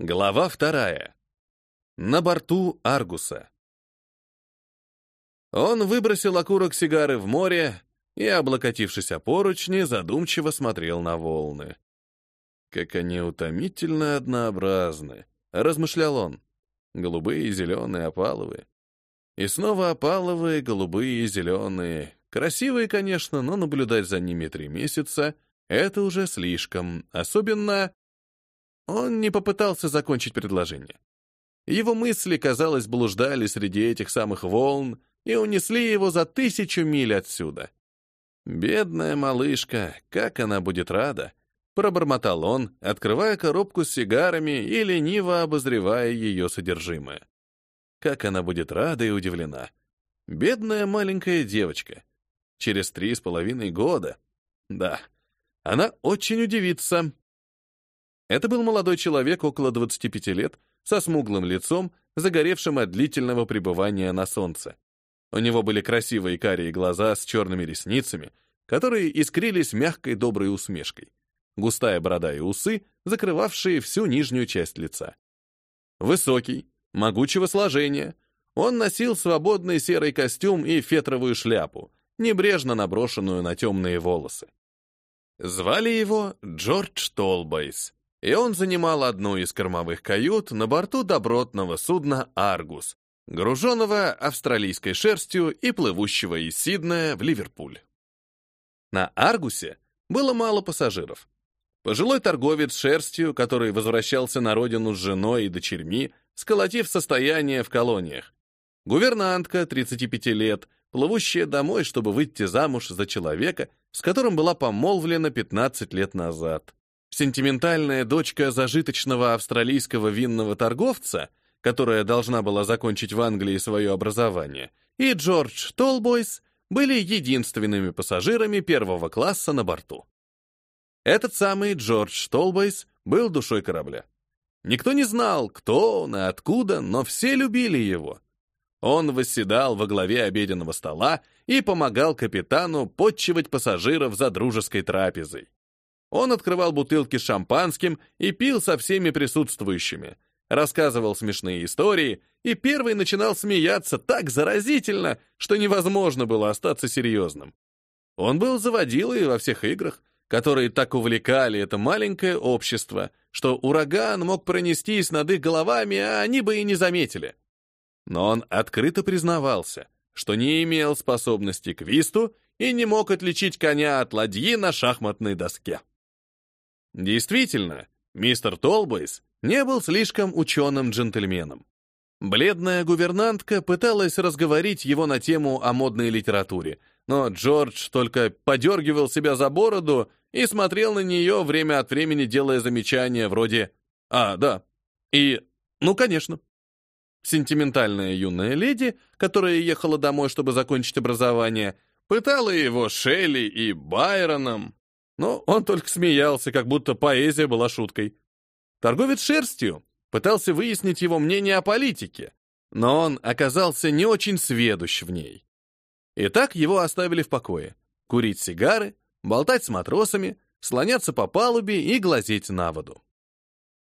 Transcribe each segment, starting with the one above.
Глава вторая. На борту Аргуса. Он выбросил окурок сигары в море и, облокотившись о поручни, задумчиво смотрел на волны. «Как они утомительно однообразны», — размышлял он. «Голубые, зеленые, опаловые. И снова опаловые, голубые и зеленые. Красивые, конечно, но наблюдать за ними три месяца — это уже слишком, особенно он не попытался закончить предложение. Его мысли, казалось, блуждали среди этих самых волн и унесли его за тысячу миль отсюда. «Бедная малышка, как она будет рада!» — пробормотал он, открывая коробку с сигарами и лениво обозревая ее содержимое. Как она будет рада и удивлена! Бедная маленькая девочка. Через три с половиной года. Да, она очень удивится, это был молодой человек около 25 лет, со смуглым лицом, загоревшим от длительного пребывания на солнце. У него были красивые карие глаза с черными ресницами, которые искрились мягкой доброй усмешкой. Густая борода и усы, закрывавшие всю нижнюю часть лица. Высокий, могучего сложения, он носил свободный серый костюм и фетровую шляпу, небрежно наброшенную на темные волосы. Звали его Джордж Толбейс, и он занимал одну из кормовых кают на борту добротного судна «Аргус», груженного австралийской шерстью и плывущего из Сиднея в Ливерпуль. На «Аргусе» было мало пассажиров. Пожилой торговец шерстью, который возвращался на родину с женой и дочерьми, сколотив состояние в колониях. Гувернантка, 35 лет, плывущая домой, чтобы выйти замуж за человека, с которым была помолвлена 15 лет назад сентиментальная дочка зажиточного австралийского винного торговца, которая должна была закончить в Англии свое образование, и Джордж Толбойс были единственными пассажирами первого класса на борту. Этот самый Джордж Толбойс был душой корабля. Никто не знал, кто он и откуда, но все любили его. Он восседал во главе обеденного стола и помогал капитану подчивать пассажиров за дружеской трапезой. Он открывал бутылки с шампанским и пил со всеми присутствующими, рассказывал смешные истории и первый начинал смеяться так заразительно, что невозможно было остаться серьезным. Он был заводилой во всех играх, которые так увлекали это маленькое общество, что ураган мог пронестись над их головами, а они бы и не заметили. Но он открыто признавался, что не имел способности к висту и не мог отличить коня от ладьи на шахматной доске. Действительно, мистер Толбейс не был слишком ученым джентльменом. Бледная гувернантка пыталась разговорить его на тему о модной литературе, но Джордж только подергивал себя за бороду и смотрел на нее время от времени, делая замечания вроде «А, да» и «Ну, конечно». Сентиментальная юная леди, которая ехала домой, чтобы закончить образование, пытала его Шелли и Байроном, но он только смеялся, как будто поэзия была шуткой. Торговец шерстью пытался выяснить его мнение о политике, но он оказался не очень сведущ в ней. И так его оставили в покое. Курить сигары, болтать с матросами, слоняться по палубе и глазеть на воду.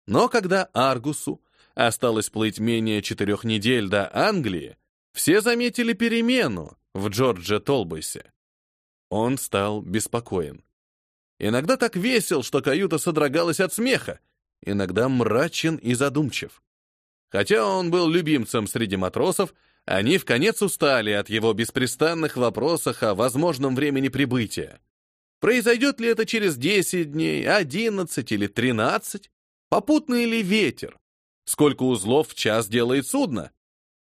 Но когда Аргусу осталось плыть менее четырех недель до Англии, все заметили перемену в Джордже Толбойсе. Он стал беспокоен. Иногда так весел, что каюта содрогалась от смеха, иногда мрачен и задумчив. Хотя он был любимцем среди матросов, они в конец устали от его беспрестанных вопросов о возможном времени прибытия. Произойдет ли это через 10 дней, 11 или 13? Попутный ли ветер? Сколько узлов в час делает судно?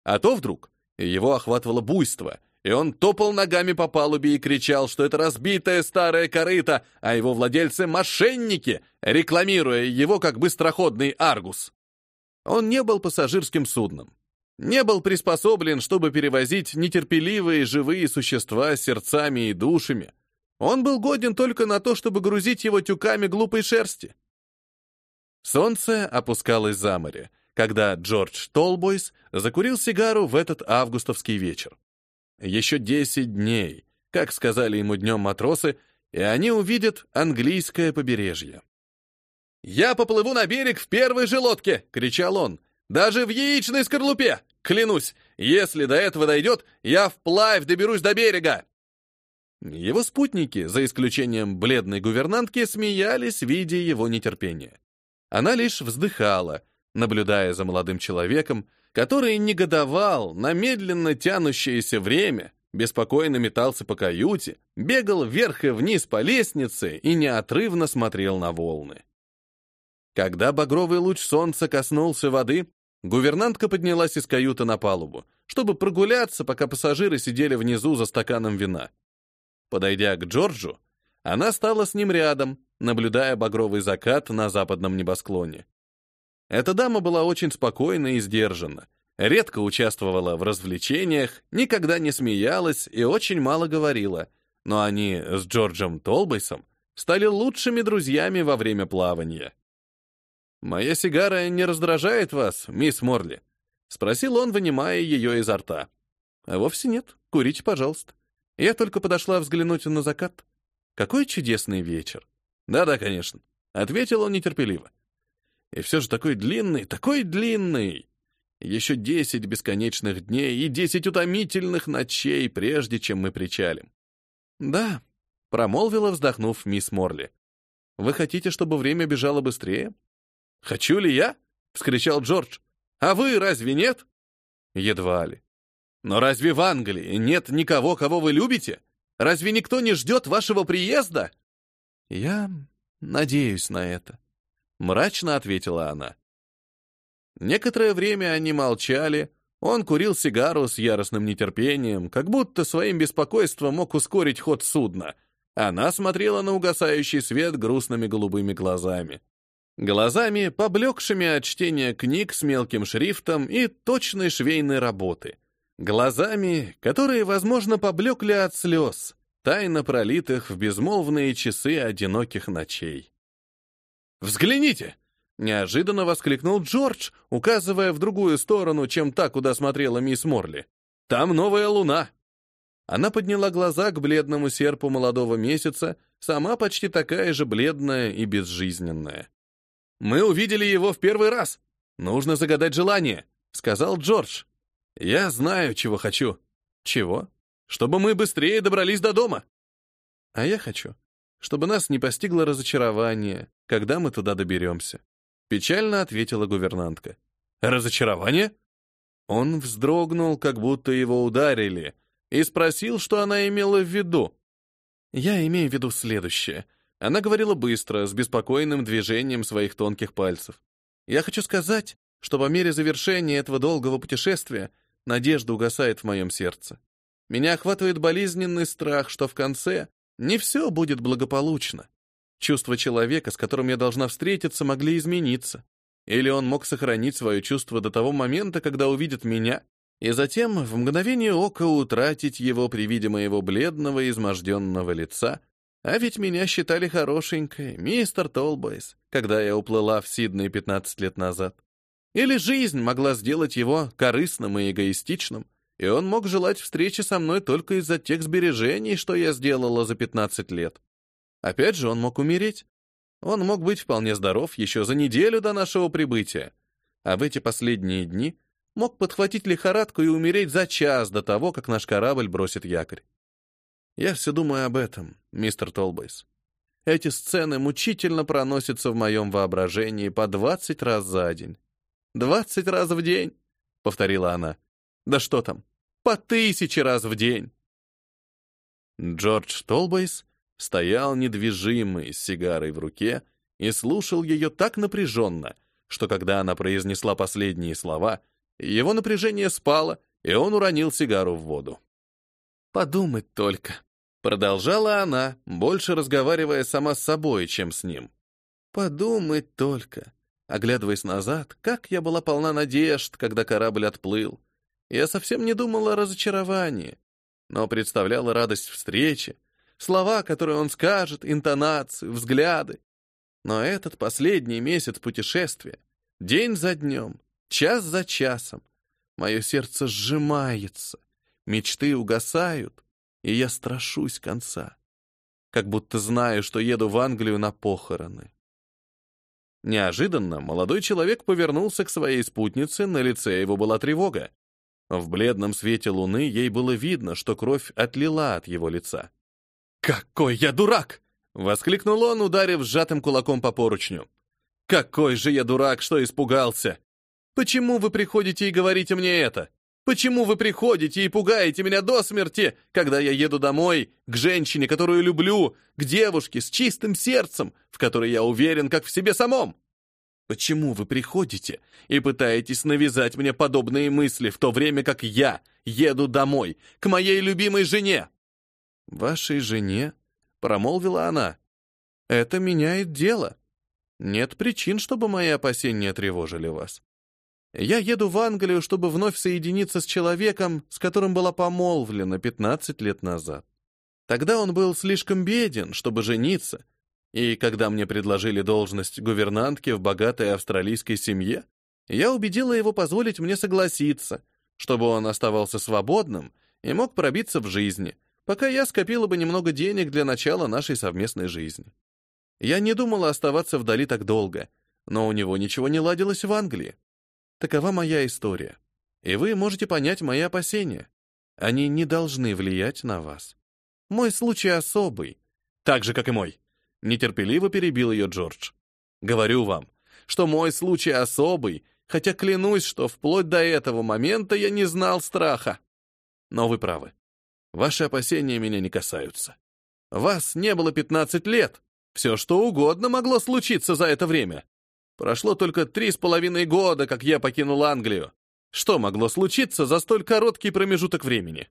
А то вдруг его охватывало буйство — и он топал ногами по палубе и кричал, что это разбитая старая корыта, а его владельцы — мошенники, рекламируя его как быстроходный «Аргус». Он не был пассажирским судном. Не был приспособлен, чтобы перевозить нетерпеливые живые существа сердцами и душами. Он был годен только на то, чтобы грузить его тюками глупой шерсти. Солнце опускалось за море, когда Джордж Толбойс закурил сигару в этот августовский вечер. Еще 10 дней, как сказали ему днем матросы, и они увидят английское побережье. «Я поплыву на берег в первой же лодке!» — кричал он. «Даже в яичной скорлупе! Клянусь, если до этого дойдет, я вплавь доберусь до берега!» Его спутники, за исключением бледной гувернантки, смеялись, видя его нетерпение. Она лишь вздыхала, наблюдая за молодым человеком, который негодовал на медленно тянущееся время, беспокойно метался по каюте, бегал вверх и вниз по лестнице и неотрывно смотрел на волны. Когда багровый луч солнца коснулся воды, гувернантка поднялась из каюты на палубу, чтобы прогуляться, пока пассажиры сидели внизу за стаканом вина. Подойдя к Джорджу, она стала с ним рядом, наблюдая багровый закат на западном небосклоне. Эта дама была очень спокойна и сдержана, редко участвовала в развлечениях, никогда не смеялась и очень мало говорила, но они с Джорджем Толбейсом стали лучшими друзьями во время плавания. «Моя сигара не раздражает вас, мисс Морли?» — спросил он, вынимая ее изо рта. «А вовсе нет. Курите, пожалуйста. Я только подошла взглянуть на закат. Какой чудесный вечер!» «Да-да, конечно», — ответил он нетерпеливо. «И все же такой длинный, такой длинный!» Еще десять бесконечных дней и десять утомительных ночей, прежде чем мы причалим. «Да», — промолвила, вздохнув мисс Морли. «Вы хотите, чтобы время бежало быстрее?» «Хочу ли я?» — вскричал Джордж. «А вы разве нет?» «Едва ли. Но разве в Англии нет никого, кого вы любите? Разве никто не ждет вашего приезда?» «Я надеюсь на это», — мрачно ответила она. Некоторое время они молчали, он курил сигару с яростным нетерпением, как будто своим беспокойством мог ускорить ход судна. Она смотрела на угасающий свет грустными голубыми глазами. Глазами, поблекшими от чтения книг с мелким шрифтом и точной швейной работы. Глазами, которые, возможно, поблекли от слез, тайно пролитых в безмолвные часы одиноких ночей. «Взгляните!» — неожиданно воскликнул Джордж, указывая в другую сторону, чем та, куда смотрела мисс Морли. «Там новая луна!» Она подняла глаза к бледному серпу молодого месяца, сама почти такая же бледная и безжизненная. Мы увидели его в первый раз. Нужно загадать желание», — сказал Джордж. «Я знаю, чего хочу». «Чего?» «Чтобы мы быстрее добрались до дома». «А я хочу, чтобы нас не постигло разочарование, когда мы туда доберемся», — печально ответила гувернантка. «Разочарование?» Он вздрогнул, как будто его ударили, и спросил, что она имела в виду. «Я имею в виду следующее», она говорила быстро, с беспокойным движением своих тонких пальцев. «Я хочу сказать, что по мере завершения этого долгого путешествия надежда угасает в моем сердце. Меня охватывает болезненный страх, что в конце не все будет благополучно. Чувства человека, с которым я должна встретиться, могли измениться. Или он мог сохранить свое чувство до того момента, когда увидит меня, и затем в мгновение ока утратить его при виде моего бледного, изможденного лица, а ведь меня считали хорошенькой, мистер Толбойс, когда я уплыла в Сидней 15 лет назад. Или жизнь могла сделать его корыстным и эгоистичным, и он мог желать встречи со мной только из-за тех сбережений, что я сделала за 15 лет. Опять же, он мог умереть. Он мог быть вполне здоров еще за неделю до нашего прибытия, а в эти последние дни мог подхватить лихорадку и умереть за час до того, как наш корабль бросит якорь. Я все думаю об этом, мистер Толбейс. Эти сцены мучительно проносятся в моем воображении по двадцать раз за день. «Двадцать раз в день!» — повторила она. «Да что там? По тысяче раз в день!» Джордж Толбейс стоял недвижимый с сигарой в руке и слушал ее так напряженно, что когда она произнесла последние слова, его напряжение спало, и он уронил сигару в воду. Подумать только. Продолжала она, больше разговаривая сама с собой, чем с ним. Подумать только. Оглядываясь назад, как я была полна надежд, когда корабль отплыл. Я совсем не думала о разочаровании, но представляла радость встречи, слова, которые он скажет, интонации, взгляды. Но этот последний месяц путешествия, день за днем, час за часом, мое сердце сжимается, Мечты угасают, и я страшусь конца. Как будто знаю, что еду в Англию на похороны. Неожиданно молодой человек повернулся к своей спутнице, на лице его была тревога. В бледном свете луны ей было видно, что кровь отлила от его лица. «Какой я дурак!» — воскликнул он, ударив сжатым кулаком по поручню. «Какой же я дурак, что испугался! Почему вы приходите и говорите мне это? Почему вы приходите и пугаете меня до смерти, когда я еду домой, к женщине, которую люблю, к девушке с чистым сердцем, в которой я уверен, как в себе самом? Почему вы приходите и пытаетесь навязать мне подобные мысли, в то время как я еду домой, к моей любимой жене? Вашей жене? Промолвила она. Это меняет дело. Нет причин, чтобы мои опасения тревожили вас. Я еду в Англию, чтобы вновь соединиться с человеком, с которым была помолвлена 15 лет назад. Тогда он был слишком беден, чтобы жениться, и когда мне предложили должность гувернантки в богатой австралийской семье, я убедила его позволить мне согласиться, чтобы он оставался свободным и мог пробиться в жизни, пока я скопила бы немного денег для начала нашей совместной жизни. Я не думала оставаться вдали так долго, но у него ничего не ладилось в Англии. Такова моя история. И вы можете понять мои опасения. Они не должны влиять на вас. Мой случай особый. Так же, как и мой. Нетерпеливо перебил ее Джордж. Говорю вам, что мой случай особый, хотя клянусь, что вплоть до этого момента я не знал страха. Но вы правы. Ваши опасения меня не касаются. Вас не было 15 лет. Все что угодно могло случиться за это время. Прошло только три с половиной года, как я покинул Англию. Что могло случиться за столь короткий промежуток времени?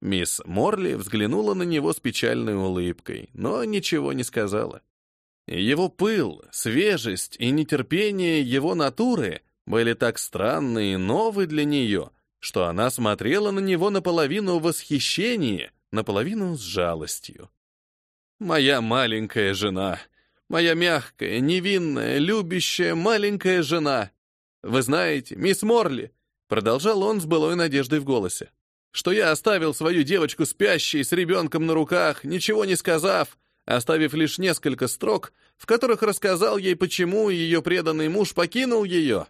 Мисс Морли взглянула на него с печальной улыбкой, но ничего не сказала. Его пыл, свежесть и нетерпение его натуры были так странны и новы для нее, что она смотрела на него наполовину в восхищении, наполовину с жалостью. «Моя маленькая жена», Моя мягкая, невинная, любящая маленькая жена. Вы знаете, мисс Морли, продолжал он с былой надеждой в голосе, что я оставил свою девочку спящей с ребенком на руках, ничего не сказав, оставив лишь несколько строк, в которых рассказал ей, почему ее преданный муж покинул ее.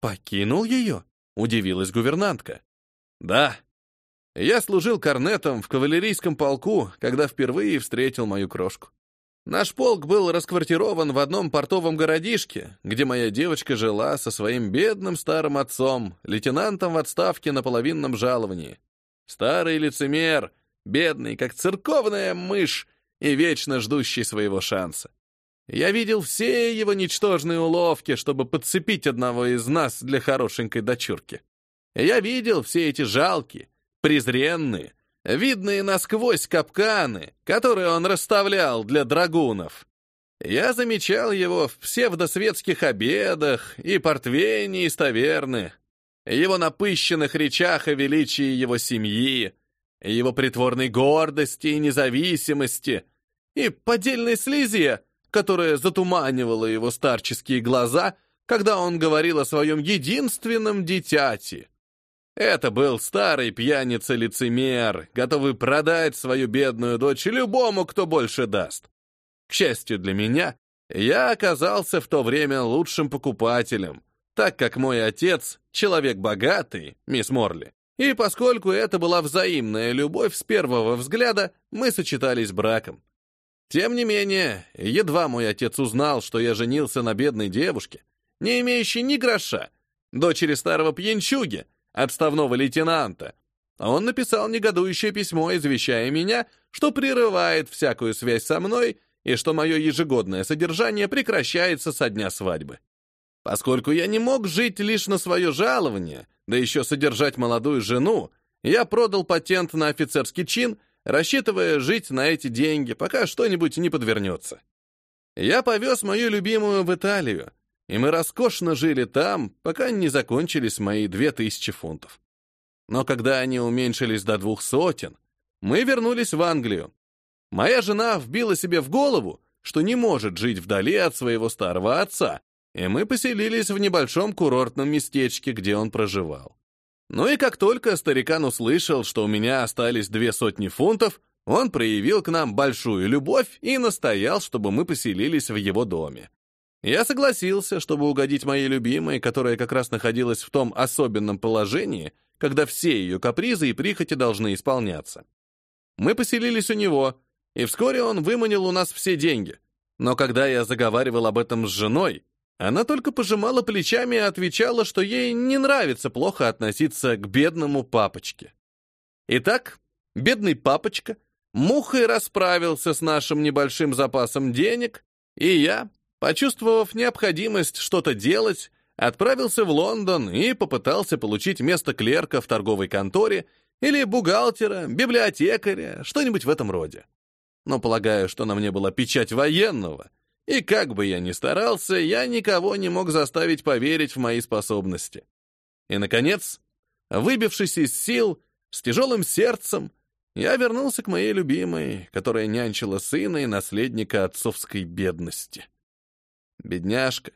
«Покинул ее?» — удивилась гувернантка. «Да. Я служил корнетом в кавалерийском полку, когда впервые встретил мою крошку. Наш полк был расквартирован в одном портовом городишке, где моя девочка жила со своим бедным старым отцом, лейтенантом в отставке на половинном жаловании. Старый лицемер, бедный, как церковная мышь, и вечно ждущий своего шанса. Я видел все его ничтожные уловки, чтобы подцепить одного из нас для хорошенькой дочурки. Я видел все эти жалкие, презренные, видные насквозь капканы, которые он расставлял для драгунов. Я замечал его в псевдосветских обедах и портвейне из таверны, его напыщенных речах о величии его семьи, его притворной гордости и независимости, и поддельной слезе, которая затуманивала его старческие глаза, когда он говорил о своем единственном дитяти. Это был старый пьяница-лицемер, готовый продать свою бедную дочь любому, кто больше даст. К счастью для меня, я оказался в то время лучшим покупателем, так как мой отец — человек богатый, мисс Морли. И поскольку это была взаимная любовь с первого взгляда, мы сочетались браком. Тем не менее, едва мой отец узнал, что я женился на бедной девушке, не имеющей ни гроша, дочери старого пьянчуги, отставного лейтенанта. Он написал негодующее письмо, извещая меня, что прерывает всякую связь со мной и что мое ежегодное содержание прекращается со дня свадьбы. Поскольку я не мог жить лишь на свое жалование, да еще содержать молодую жену, я продал патент на офицерский чин, рассчитывая жить на эти деньги, пока что-нибудь не подвернется. Я повез мою любимую в Италию, и мы роскошно жили там, пока не закончились мои две тысячи фунтов. Но когда они уменьшились до двух сотен, мы вернулись в Англию. Моя жена вбила себе в голову, что не может жить вдали от своего старого отца, и мы поселились в небольшом курортном местечке, где он проживал. Ну и как только старикан услышал, что у меня остались две сотни фунтов, он проявил к нам большую любовь и настоял, чтобы мы поселились в его доме. Я согласился, чтобы угодить моей любимой, которая как раз находилась в том особенном положении, когда все ее капризы и прихоти должны исполняться. Мы поселились у него, и вскоре он выманил у нас все деньги. Но когда я заговаривал об этом с женой, она только пожимала плечами и отвечала, что ей не нравится плохо относиться к бедному папочке. Итак, бедный папочка мухой расправился с нашим небольшим запасом денег, и я, почувствовав необходимость что-то делать, отправился в Лондон и попытался получить место клерка в торговой конторе или бухгалтера, библиотекаря, что-нибудь в этом роде. Но полагаю, что на мне была печать военного, и как бы я ни старался, я никого не мог заставить поверить в мои способности. И, наконец, выбившись из сил, с тяжелым сердцем, я вернулся к моей любимой, которая нянчила сына и наследника отцовской бедности. Бедняжка,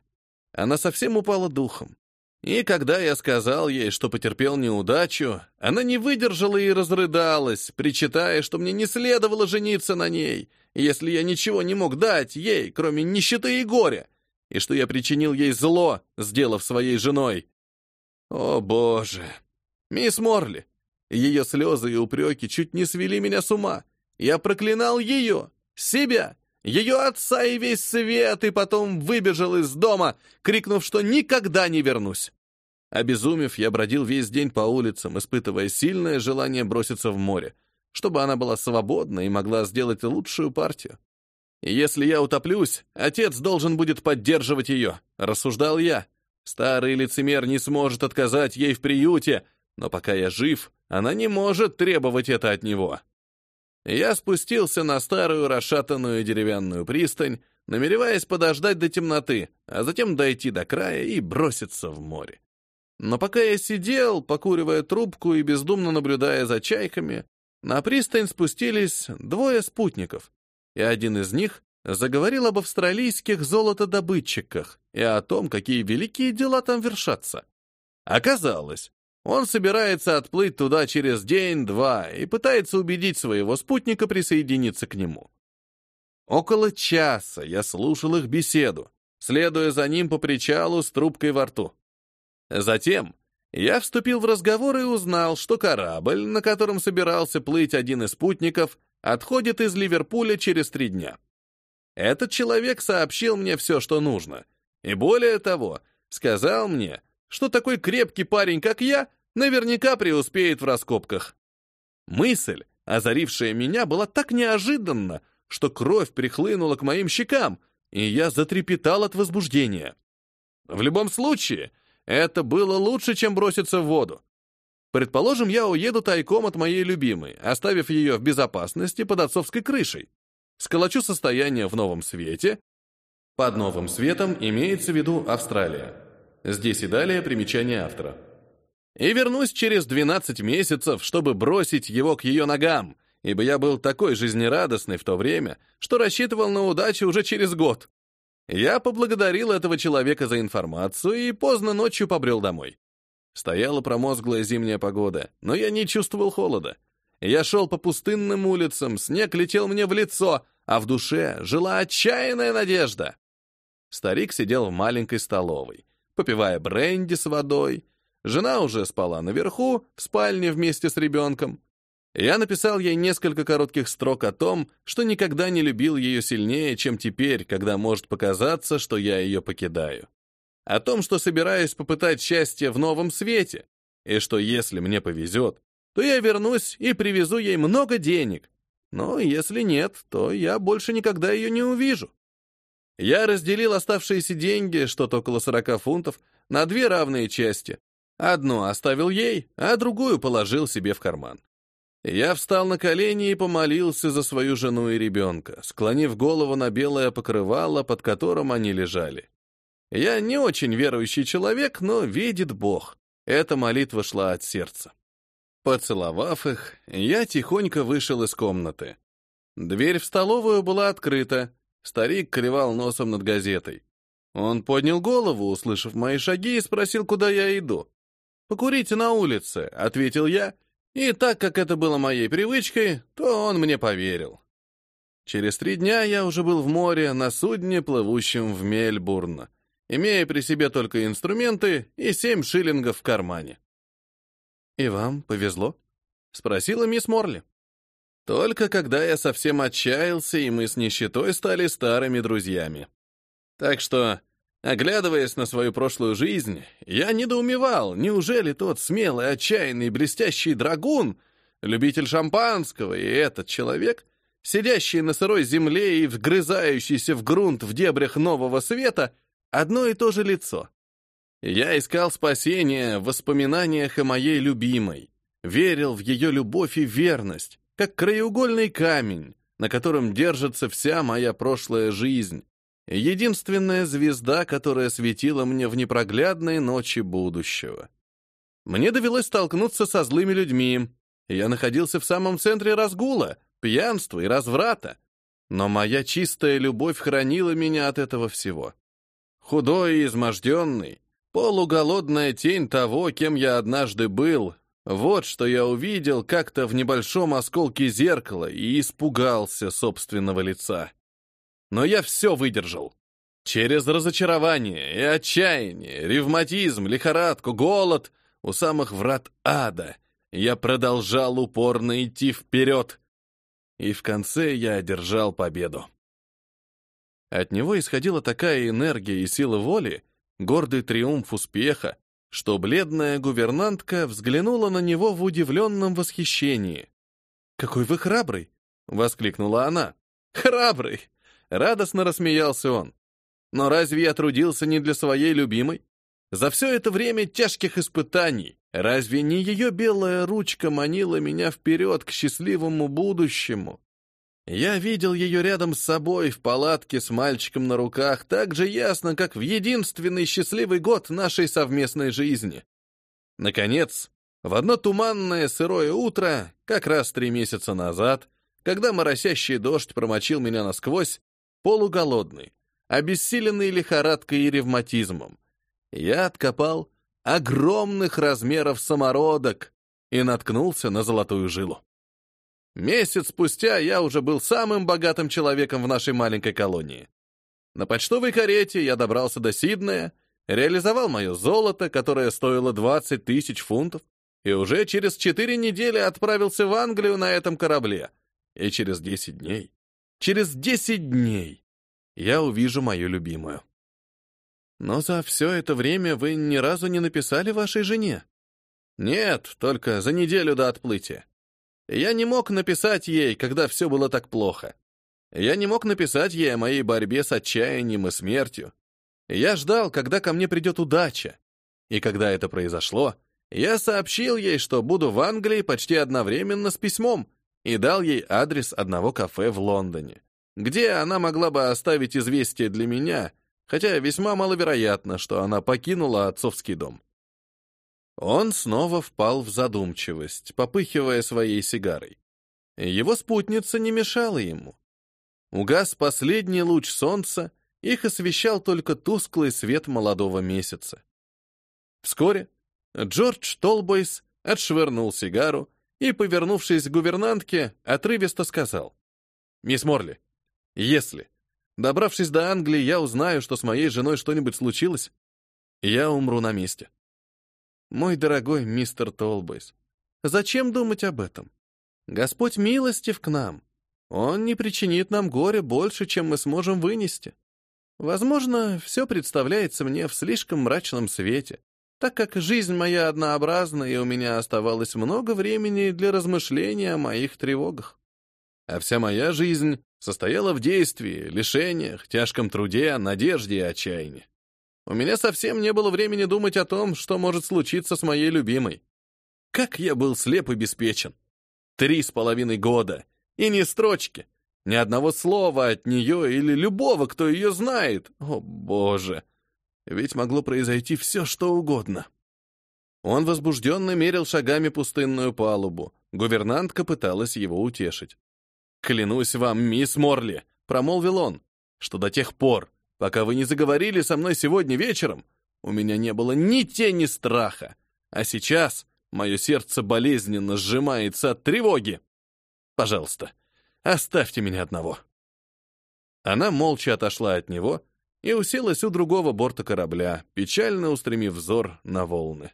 она совсем упала духом. И когда я сказал ей, что потерпел неудачу, она не выдержала и разрыдалась, причитая, что мне не следовало жениться на ней, если я ничего не мог дать ей, кроме нищеты и горя, и что я причинил ей зло, сделав своей женой. О, Боже! Мисс Морли, ее слезы и упреки чуть не свели меня с ума. Я проклинал ее, себя, ее отца и весь свет, и потом выбежал из дома, крикнув, что никогда не вернусь. Обезумев, я бродил весь день по улицам, испытывая сильное желание броситься в море, чтобы она была свободна и могла сделать лучшую партию. Если я утоплюсь, отец должен будет поддерживать ее, рассуждал я. Старый лицемер не сможет отказать ей в приюте, но пока я жив, она не может требовать это от него. Я спустился на старую расшатанную деревянную пристань, намереваясь подождать до темноты, а затем дойти до края и броситься в море. Но пока я сидел, покуривая трубку и бездумно наблюдая за чайками, на пристань спустились двое спутников, и один из них заговорил об австралийских золотодобытчиках и о том, какие великие дела там вершатся. Оказалось, он собирается отплыть туда через день-два и пытается убедить своего спутника присоединиться к нему. Около часа я слушал их беседу, следуя за ним по причалу с трубкой во рту. Затем я вступил в разговор и узнал, что корабль, на котором собирался плыть один из спутников, отходит из Ливерпуля через три дня. Этот человек сообщил мне все, что нужно, и более того, сказал мне, что такой крепкий парень, как я, наверняка преуспеет в раскопках. Мысль, озарившая меня, была так неожиданна, что кровь прихлынула к моим щекам, и я затрепетал от возбуждения. В любом случае, это было лучше, чем броситься в воду. Предположим, я уеду тайком от моей любимой, оставив ее в безопасности под отцовской крышей. Сколочу состояние в новом свете. Под новым светом имеется в виду Австралия. Здесь и далее примечание автора. И вернусь через 12 месяцев, чтобы бросить его к ее ногам, ибо я был такой жизнерадостный в то время, что рассчитывал на удачу уже через год. Я поблагодарил этого человека за информацию и поздно ночью побрел домой. Стояла промозглая зимняя погода, но я не чувствовал холода. Я шел по пустынным улицам, снег летел мне в лицо, а в душе жила отчаянная надежда. Старик сидел в маленькой столовой попивая бренди с водой. Жена уже спала наверху, в спальне вместе с ребенком. Я написал ей несколько коротких строк о том, что никогда не любил ее сильнее, чем теперь, когда может показаться, что я ее покидаю. О том, что собираюсь попытать счастье в новом свете, и что если мне повезет, то я вернусь и привезу ей много денег. Но если нет, то я больше никогда ее не увижу. Я разделил оставшиеся деньги, что-то около 40 фунтов, на две равные части. Одну оставил ей, а другую положил себе в карман. Я встал на колени и помолился за свою жену и ребенка, склонив голову на белое покрывало, под которым они лежали. Я не очень верующий человек, но видит Бог. Эта молитва шла от сердца. Поцеловав их, я тихонько вышел из комнаты. Дверь в столовую была открыта, Старик клевал носом над газетой. Он поднял голову, услышав мои шаги, и спросил, куда я иду. «Покурите на улице», — ответил я, и так как это было моей привычкой, то он мне поверил. Через три дня я уже был в море на судне, плывущем в Мельбурн, имея при себе только инструменты и семь шиллингов в кармане. «И вам повезло?» — спросила мисс Морли. Только когда я совсем отчаялся, и мы с нищетой стали старыми друзьями. Так что, оглядываясь на свою прошлую жизнь, я недоумевал, неужели тот смелый, отчаянный, блестящий драгун, любитель шампанского, и этот человек, сидящий на сырой земле и вгрызающийся в грунт в дебрях нового света, одно и то же лицо. Я искал спасения в воспоминаниях о моей любимой, верил в ее любовь и верность, как краеугольный камень, на котором держится вся моя прошлая жизнь, единственная звезда, которая светила мне в непроглядной ночи будущего. Мне довелось столкнуться со злыми людьми. Я находился в самом центре разгула, пьянства и разврата. Но моя чистая любовь хранила меня от этого всего. Худой и изможденный, полуголодная тень того, кем я однажды был, вот что я увидел как-то в небольшом осколке зеркала и испугался собственного лица. Но я все выдержал. Через разочарование и отчаяние, ревматизм, лихорадку, голод у самых врат ада я продолжал упорно идти вперед. И в конце я одержал победу. От него исходила такая энергия и сила воли, гордый триумф успеха, что бледная гувернантка взглянула на него в удивленном восхищении. «Какой вы храбрый!» — воскликнула она. «Храбрый!» — радостно рассмеялся он. «Но разве я трудился не для своей любимой? За все это время тяжких испытаний разве не ее белая ручка манила меня вперед к счастливому будущему?» Я видел ее рядом с собой в палатке с мальчиком на руках так же ясно, как в единственный счастливый год нашей совместной жизни. Наконец, в одно туманное сырое утро, как раз три месяца назад, когда моросящий дождь промочил меня насквозь, полуголодный, обессиленный лихорадкой и ревматизмом, я откопал огромных размеров самородок и наткнулся на золотую жилу. Месяц спустя я уже был самым богатым человеком в нашей маленькой колонии. На почтовой карете я добрался до Сиднея, реализовал мое золото, которое стоило 20 тысяч фунтов, и уже через 4 недели отправился в Англию на этом корабле. И через 10 дней, через 10 дней я увижу мою любимую. Но за все это время вы ни разу не написали вашей жене? Нет, только за неделю до отплытия. Я не мог написать ей, когда все было так плохо. Я не мог написать ей о моей борьбе с отчаянием и смертью. Я ждал, когда ко мне придет удача. И когда это произошло, я сообщил ей, что буду в Англии почти одновременно с письмом, и дал ей адрес одного кафе в Лондоне, где она могла бы оставить известие для меня, хотя весьма маловероятно, что она покинула отцовский дом. Он снова впал в задумчивость, попыхивая своей сигарой. Его спутница не мешала ему. Угас последний луч солнца, их освещал только тусклый свет молодого месяца. Вскоре Джордж Толбойс отшвырнул сигару и, повернувшись к гувернантке, отрывисто сказал. «Мисс Морли, если, добравшись до Англии, я узнаю, что с моей женой что-нибудь случилось, я умру на месте. Мой дорогой мистер Толбейс, зачем думать об этом? Господь милостив к нам. Он не причинит нам горя больше, чем мы сможем вынести. Возможно, все представляется мне в слишком мрачном свете, так как жизнь моя однообразна, и у меня оставалось много времени для размышления о моих тревогах. А вся моя жизнь состояла в действии, лишениях, тяжком труде, надежде и отчаянии. У меня совсем не было времени думать о том, что может случиться с моей любимой. Как я был слеп и беспечен. Три с половиной года. И ни строчки. Ни одного слова от нее или любого, кто ее знает. О, боже. Ведь могло произойти все, что угодно. Он возбужденно мерил шагами пустынную палубу. Гувернантка пыталась его утешить. «Клянусь вам, мисс Морли», — промолвил он, — «что до тех пор, Пока вы не заговорили со мной сегодня вечером, у меня не было ни тени страха, а сейчас мое сердце болезненно сжимается от тревоги. Пожалуйста, оставьте меня одного. Она молча отошла от него и уселась у другого борта корабля, печально устремив взор на волны.